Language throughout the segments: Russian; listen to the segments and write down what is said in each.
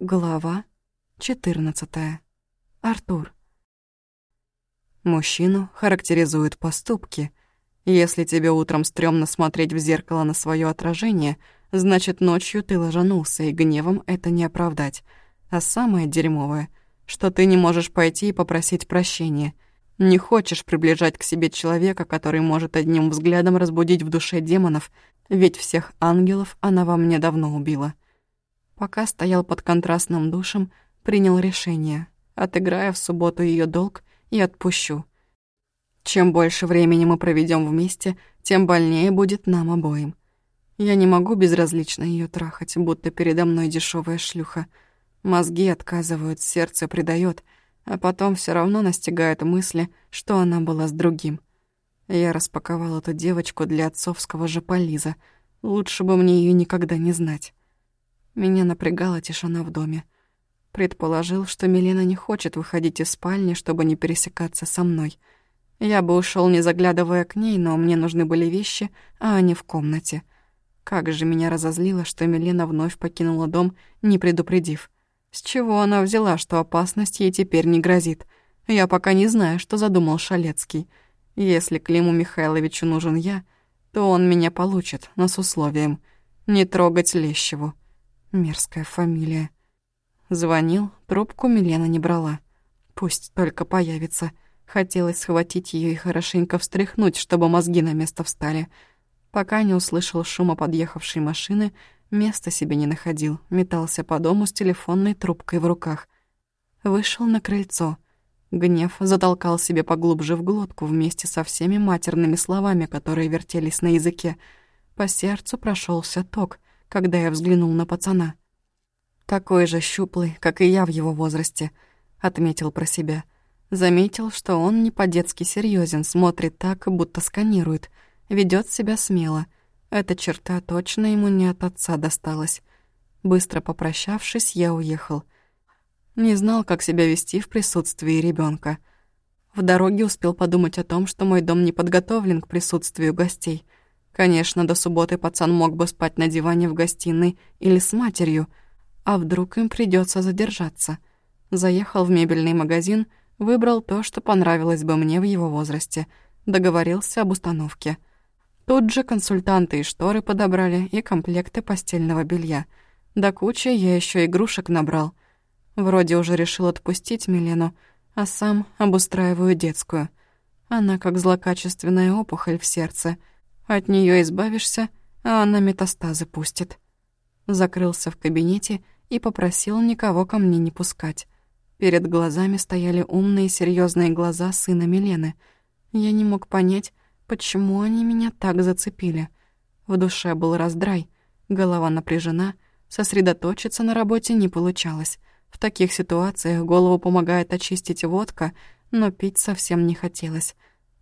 Глава 14. Артур. Мужчину характеризуют поступки. Если тебе утром стрёмно смотреть в зеркало на своё отражение, значит, ночью ты ложанулся, и гневом это не оправдать. А самое дерьмовое, что ты не можешь пойти и попросить прощения. Не хочешь приближать к себе человека, который может одним взглядом разбудить в душе демонов, ведь всех ангелов она во мне давно убила. Пока стоял под контрастным душем, принял решение. Отыграя в субботу ее долг и отпущу. Чем больше времени мы проведем вместе, тем больнее будет нам обоим. Я не могу безразлично ее трахать, будто передо мной дешевая шлюха. Мозги отказывают, сердце предает, а потом все равно настигают мысли, что она была с другим. Я распаковал эту девочку для отцовского же полиза. Лучше бы мне ее никогда не знать. Меня напрягала тишина в доме. Предположил, что Милена не хочет выходить из спальни, чтобы не пересекаться со мной. Я бы ушел, не заглядывая к ней, но мне нужны были вещи, а они в комнате. Как же меня разозлило, что Милена вновь покинула дом, не предупредив. С чего она взяла, что опасность ей теперь не грозит? Я пока не знаю, что задумал Шалецкий. Если Климу Михайловичу нужен я, то он меня получит, но с условием не трогать Лещеву. Мерзкая фамилия. Звонил, трубку Милена не брала. Пусть только появится. Хотелось схватить ее и хорошенько встряхнуть, чтобы мозги на место встали. Пока не услышал шума подъехавшей машины, места себе не находил, метался по дому с телефонной трубкой в руках. Вышел на крыльцо. Гнев затолкал себе поглубже в глотку вместе со всеми матерными словами, которые вертелись на языке. По сердцу прошелся ток — когда я взглянул на пацана. Такой же щуплый, как и я в его возрасте, отметил про себя. Заметил, что он не по-детски серьезен, смотрит так, будто сканирует, ведет себя смело. Эта черта точно ему не от отца досталась. Быстро попрощавшись, я уехал. Не знал, как себя вести в присутствии ребенка. В дороге успел подумать о том, что мой дом не подготовлен к присутствию гостей — Конечно, до субботы пацан мог бы спать на диване в гостиной или с матерью, а вдруг им придется задержаться. Заехал в мебельный магазин, выбрал то, что понравилось бы мне в его возрасте, договорился об установке. Тут же консультанты и шторы подобрали, и комплекты постельного белья. До кучи я еще игрушек набрал. Вроде уже решил отпустить Милену, а сам обустраиваю детскую. Она как злокачественная опухоль в сердце — от нее избавишься, а она метастазы пустит. Закрылся в кабинете и попросил никого ко мне не пускать. Перед глазами стояли умные серьезные глаза сына Милены. Я не мог понять, почему они меня так зацепили. В душе был раздрай, голова напряжена, сосредоточиться на работе не получалось. В таких ситуациях голову помогает очистить водка, но пить совсем не хотелось.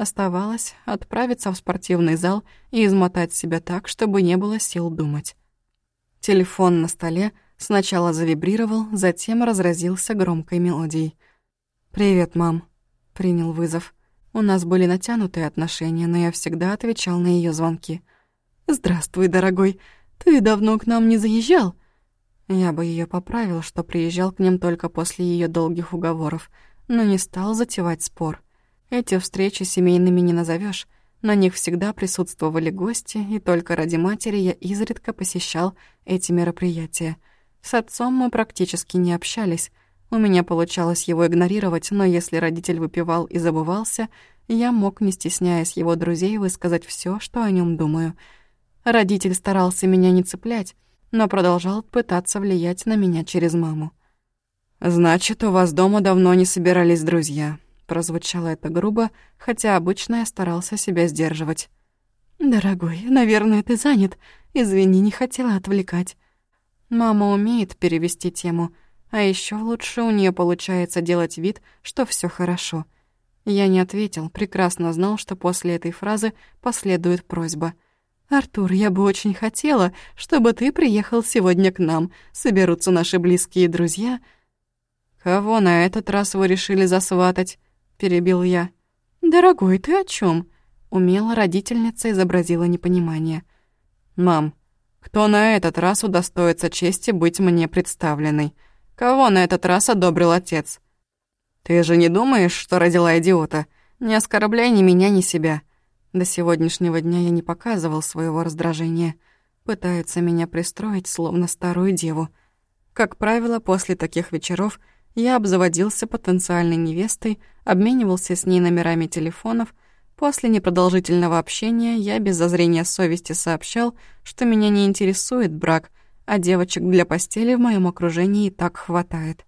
Оставалось отправиться в спортивный зал и измотать себя так, чтобы не было сил думать. Телефон на столе сначала завибрировал, затем разразился громкой мелодией. «Привет, мам», — принял вызов. У нас были натянутые отношения, но я всегда отвечал на ее звонки. «Здравствуй, дорогой. Ты давно к нам не заезжал?» Я бы ее поправил, что приезжал к ним только после ее долгих уговоров, но не стал затевать спор. Эти встречи семейными не назовешь. На них всегда присутствовали гости, и только ради матери я изредка посещал эти мероприятия. С отцом мы практически не общались. У меня получалось его игнорировать, но если родитель выпивал и забывался, я мог, не стесняясь его друзей, высказать все, что о нем думаю. Родитель старался меня не цеплять, но продолжал пытаться влиять на меня через маму. «Значит, у вас дома давно не собирались друзья», Прозвучало это грубо, хотя обычно я старался себя сдерживать. «Дорогой, наверное, ты занят. Извини, не хотела отвлекать». Мама умеет перевести тему, а еще лучше у нее получается делать вид, что все хорошо. Я не ответил, прекрасно знал, что после этой фразы последует просьба. «Артур, я бы очень хотела, чтобы ты приехал сегодня к нам. Соберутся наши близкие друзья». «Кого на этот раз вы решили засватать?» Перебил я. «Дорогой, ты о чем? Умело родительница изобразила непонимание. «Мам, кто на этот раз удостоится чести быть мне представленной?» Кого на этот раз одобрил отец? Ты же не думаешь, что родила идиота? Не оскорбляй ни меня, ни себя. До сегодняшнего дня я не показывал своего раздражения. Пытаются меня пристроить, словно старую деву. Как правило, после таких вечеров я обзаводился потенциальной невестой, обменивался с ней номерами телефонов. После непродолжительного общения я без зазрения совести сообщал, что меня не интересует брак, а девочек для постели в моем окружении и так хватает.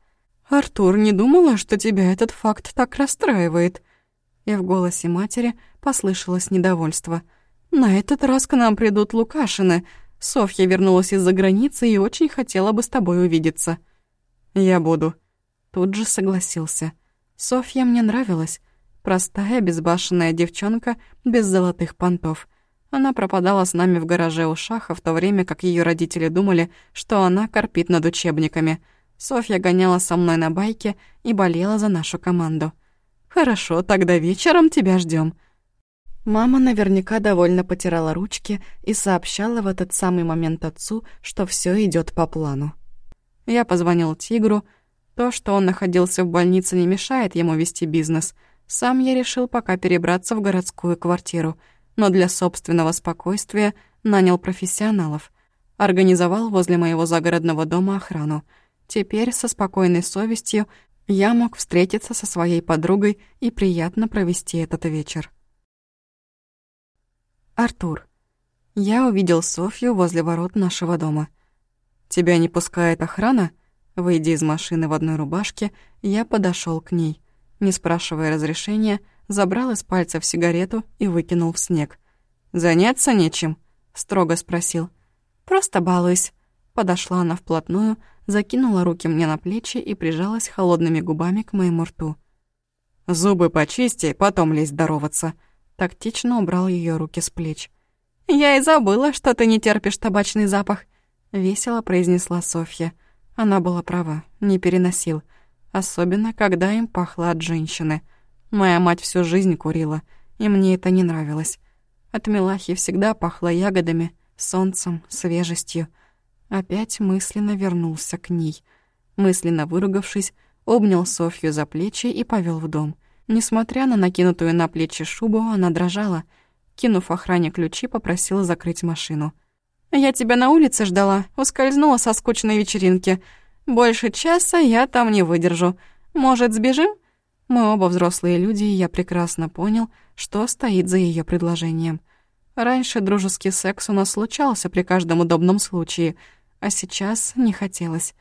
«Артур, не думала, что тебя этот факт так расстраивает?» И в голосе матери послышалось недовольство. «На этот раз к нам придут Лукашины. Софья вернулась из-за границы и очень хотела бы с тобой увидеться». «Я буду». Тут же согласился. Софья мне нравилась. Простая, безбашенная девчонка, без золотых понтов. Она пропадала с нами в гараже у Шаха, в то время как ее родители думали, что она корпит над учебниками. Софья гоняла со мной на байке и болела за нашу команду. «Хорошо, тогда вечером тебя ждем. Мама наверняка довольно потирала ручки и сообщала в этот самый момент отцу, что все идет по плану. Я позвонил Тигру. То, что он находился в больнице, не мешает ему вести бизнес. Сам я решил пока перебраться в городскую квартиру, но для собственного спокойствия нанял профессионалов. Организовал возле моего загородного дома охрану. Теперь со спокойной совестью я мог встретиться со своей подругой и приятно провести этот вечер. Артур. Я увидел Софью возле ворот нашего дома. «Тебя не пускает охрана?» Выйдя из машины в одной рубашке, я подошел к ней. Не спрашивая разрешения, забрал из пальцев сигарету и выкинул в снег. «Заняться нечем?» — строго спросил. «Просто балуюсь». Подошла она вплотную, закинула руки мне на плечи и прижалась холодными губами к моему рту. «Зубы почисти, потом лезь здороваться», тактично убрал ее руки с плеч. «Я и забыла, что ты не терпишь табачный запах», — весело произнесла Софья. Она была права, не переносил. Особенно, когда им пахло от женщины. Моя мать всю жизнь курила, и мне это не нравилось. От Милахи всегда пахло ягодами, солнцем, свежестью. Опять мысленно вернулся к ней. Мысленно выругавшись, обнял Софью за плечи и повел в дом. Несмотря на накинутую на плечи шубу, она дрожала. Кинув охране ключи, попросила закрыть машину. «Я тебя на улице ждала, ускользнула со скучной вечеринки. Больше часа я там не выдержу. Может, сбежим?» Мы оба взрослые люди, и я прекрасно понял, что стоит за ее предложением. Раньше дружеский секс у нас случался при каждом удобном случае, а сейчас не хотелось.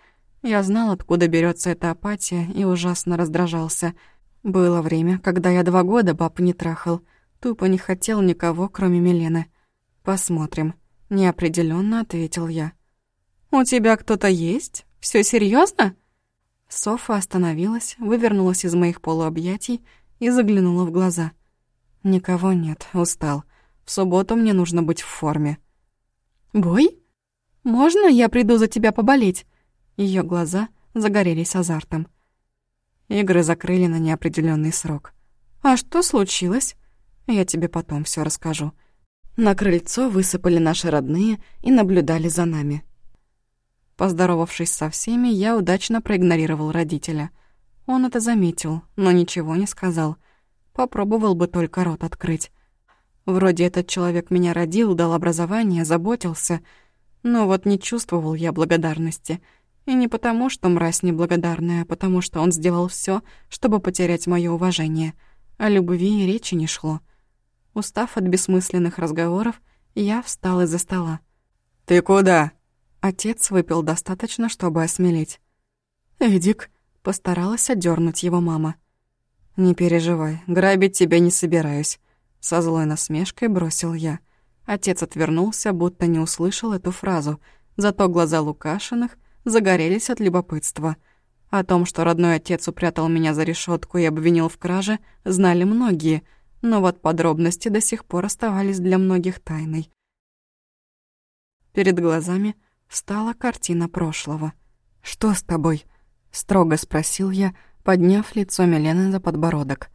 Я знал, откуда берется эта апатия, и ужасно раздражался — было время, когда я два года баб не трахал. Тупо не хотел никого, кроме Милены. Посмотрим. Неопределенно ответил я. «У тебя кто-то есть? Все серьезно? Софа остановилась, вывернулась из моих полуобъятий и заглянула в глаза. «Никого нет, устал. В субботу мне нужно быть в форме». «Бой? Можно я приду за тебя поболеть?» Ее глаза загорелись азартом. Игры закрыли на неопределенный срок. «А что случилось?» «Я тебе потом все расскажу». На крыльцо высыпали наши родные и наблюдали за нами. Поздоровавшись со всеми, я удачно проигнорировал родителя. Он это заметил, но ничего не сказал. Попробовал бы только рот открыть. Вроде этот человек меня родил, дал образование, заботился, но вот не чувствовал я благодарности — и не потому, что мразь неблагодарная, а потому что он сделал все, чтобы потерять мое уважение. О любви и речи не шло. Устав от бессмысленных разговоров, я встал из-за стола. «Ты куда?» Отец выпил достаточно, чтобы осмелеть. «Эдик», — постаралась отдернуть его мама. «Не переживай, грабить тебя не собираюсь», — со злой насмешкой бросил я. Отец отвернулся, будто не услышал эту фразу, зато глаза Лукашиных загорелись от любопытства. О том, что родной отец упрятал меня за решетку и обвинил в краже, знали многие, но вот подробности до сих пор оставались для многих тайной. Перед глазами встала картина прошлого. «Что с тобой?» — строго спросил я, подняв лицо Милены за подбородок.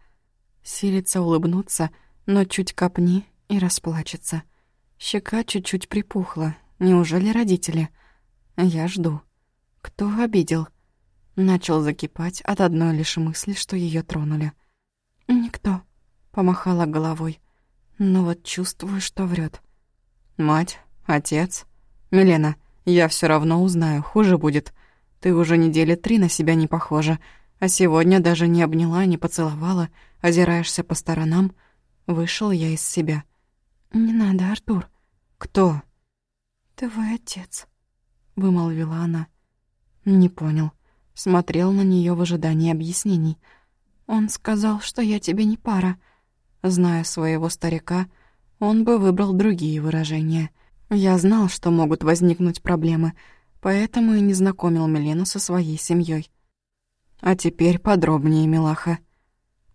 Силится улыбнуться, но чуть копни и расплачется. Щека чуть-чуть припухла. Неужели родители? Я жду. Кто обидел? Начал закипать от одной лишь мысли, что ее тронули. Помахала головой. «Но вот чувствую, что врет. «Мать? Отец? Милена, я все равно узнаю, хуже будет. Ты уже недели три на себя не похожа, а сегодня даже не обняла, не поцеловала, озираешься по сторонам. Вышел я из себя». «Не надо, Артур». «Кто?» «Твой отец», — вымолвила она. Не понял. Смотрел на нее в ожидании объяснений. «Он сказал, что я тебе не пара». Зная своего старика, он бы выбрал другие выражения. Я знал, что могут возникнуть проблемы, поэтому и не знакомил Милену со своей семьей. А теперь подробнее, милаха.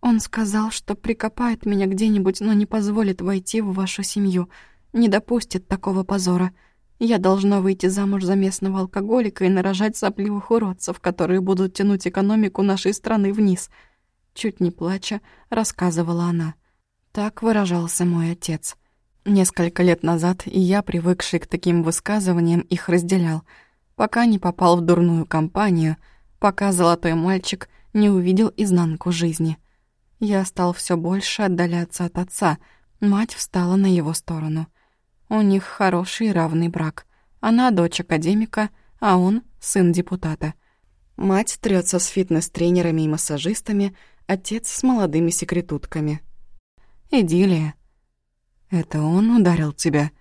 Он сказал, что прикопает меня где-нибудь, но не позволит войти в вашу семью, не допустит такого позора. Я должна выйти замуж за местного алкоголика и нарожать сопливых уродцев, которые будут тянуть экономику нашей страны вниз. Чуть не плача, рассказывала она. Так выражался мой отец. Несколько лет назад и я, привыкший к таким высказываниям, их разделял, пока не попал в дурную компанию, пока золотой мальчик не увидел изнанку жизни. Я стал все больше отдаляться от отца, мать встала на его сторону. У них хороший и равный брак. Она дочь академика, а он сын депутата. Мать трется с фитнес-тренерами и массажистами, отец с молодыми секретутками. Идиллия. «Это он ударил тебя?»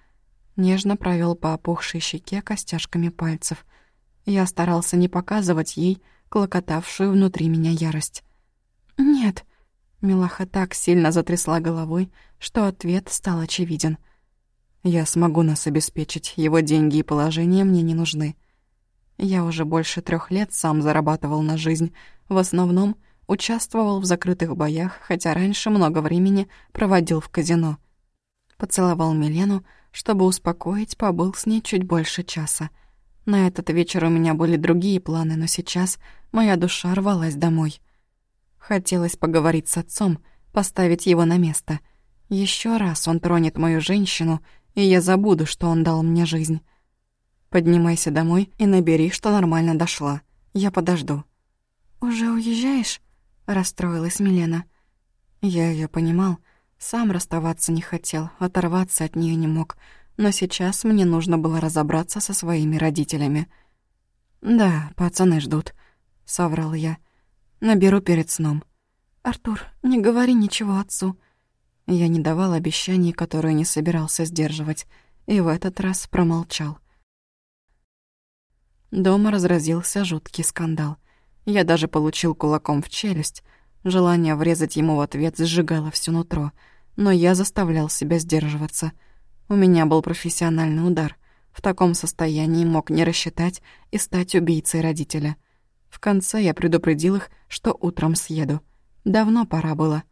Нежно провел по опухшей щеке костяшками пальцев. Я старался не показывать ей клокотавшую внутри меня ярость. «Нет». Милаха так сильно затрясла головой, что ответ стал очевиден. «Я смогу нас обеспечить, его деньги и положение мне не нужны». Я уже больше трех лет сам зарабатывал на жизнь, в основном участвовал в закрытых боях, хотя раньше много времени проводил в казино — Поцеловал Милену, чтобы успокоить, побыл с ней чуть больше часа. На этот вечер у меня были другие планы, но сейчас моя душа рвалась домой. Хотелось поговорить с отцом, поставить его на место. Еще раз он тронет мою женщину, и я забуду, что он дал мне жизнь. Поднимайся домой и набери, что нормально дошла. Я подожду. «Уже уезжаешь?» — расстроилась Милена. Я ее понимал, — сам расставаться не хотел, оторваться от нее не мог, но сейчас мне нужно было разобраться со своими родителями. «Да, пацаны ждут», — соврал я. «Наберу перед сном». «Артур, не говори ничего отцу». Я не давал обещаний, которые не собирался сдерживать, и в этот раз промолчал. Дома разразился жуткий скандал. Я даже получил кулаком в челюсть. Желание врезать ему в ответ сжигало всё нутро — но я заставлял себя сдерживаться. У меня был профессиональный удар. В таком состоянии мог не рассчитать и стать убийцей родителя. В конце я предупредил их, что утром съеду. Давно пора было.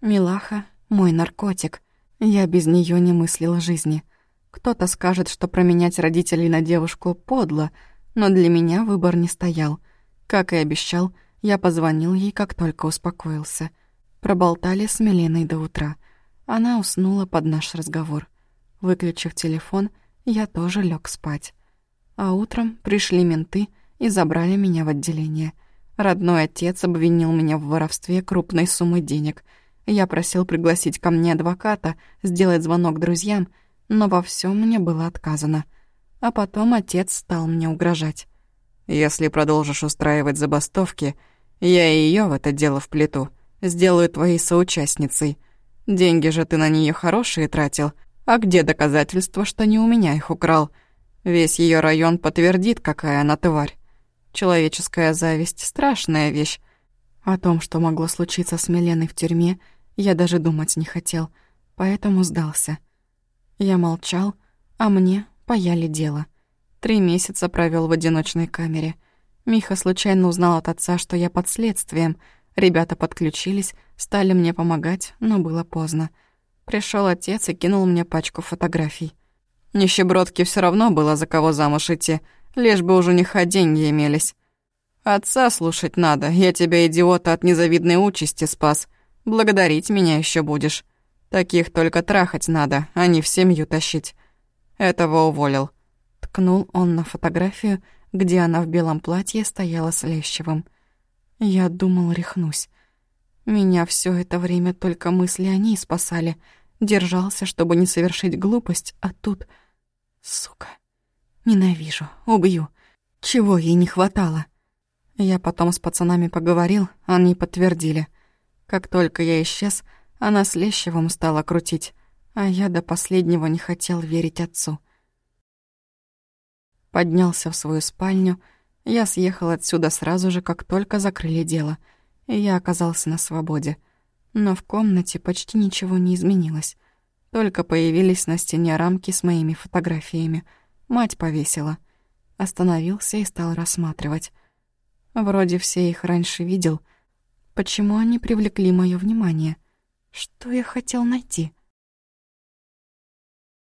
Милаха — мой наркотик. Я без нее не мыслил жизни. Кто-то скажет, что променять родителей на девушку подло, но для меня выбор не стоял. Как и обещал, я позвонил ей, как только успокоился. Проболтали с Миленой до утра — она уснула под наш разговор. Выключив телефон, я тоже лег спать. А утром пришли менты и забрали меня в отделение. Родной отец обвинил меня в воровстве крупной суммы денег. Я просил пригласить ко мне адвоката, сделать звонок друзьям, но во всем мне было отказано. А потом отец стал мне угрожать. «Если продолжишь устраивать забастовки, я и ее в это дело вплету. Сделаю твоей соучастницей. Деньги же ты на нее хорошие тратил. А где доказательства, что не у меня их украл? Весь ее район подтвердит, какая она тварь. Человеческая зависть — страшная вещь. О том, что могло случиться с Миленой в тюрьме, я даже думать не хотел, поэтому сдался. Я молчал, а мне паяли дело. Три месяца провел в одиночной камере. Миха случайно узнал от отца, что я под следствием — Ребята подключились, стали мне помогать, но было поздно. Пришел отец и кинул мне пачку фотографий. Нищебродке все равно было за кого замуж идти, лишь бы у жениха деньги имелись. Отца слушать надо, я тебя, идиота, от незавидной участи спас. Благодарить меня еще будешь. Таких только трахать надо, а не в семью тащить. Этого уволил. Ткнул он на фотографию, где она в белом платье стояла с Лещевым. Я думал, рехнусь. Меня все это время только мысли о ней спасали. Держался, чтобы не совершить глупость, а тут... Сука. Ненавижу, убью. Чего ей не хватало? Я потом с пацанами поговорил, они подтвердили. Как только я исчез, она с Лещевым стала крутить, а я до последнего не хотел верить отцу. Поднялся в свою спальню, я съехал отсюда сразу же, как только закрыли дело, и я оказался на свободе. Но в комнате почти ничего не изменилось. Только появились на стене рамки с моими фотографиями. Мать повесила. Остановился и стал рассматривать. Вроде все их раньше видел. Почему они привлекли моё внимание? Что я хотел найти?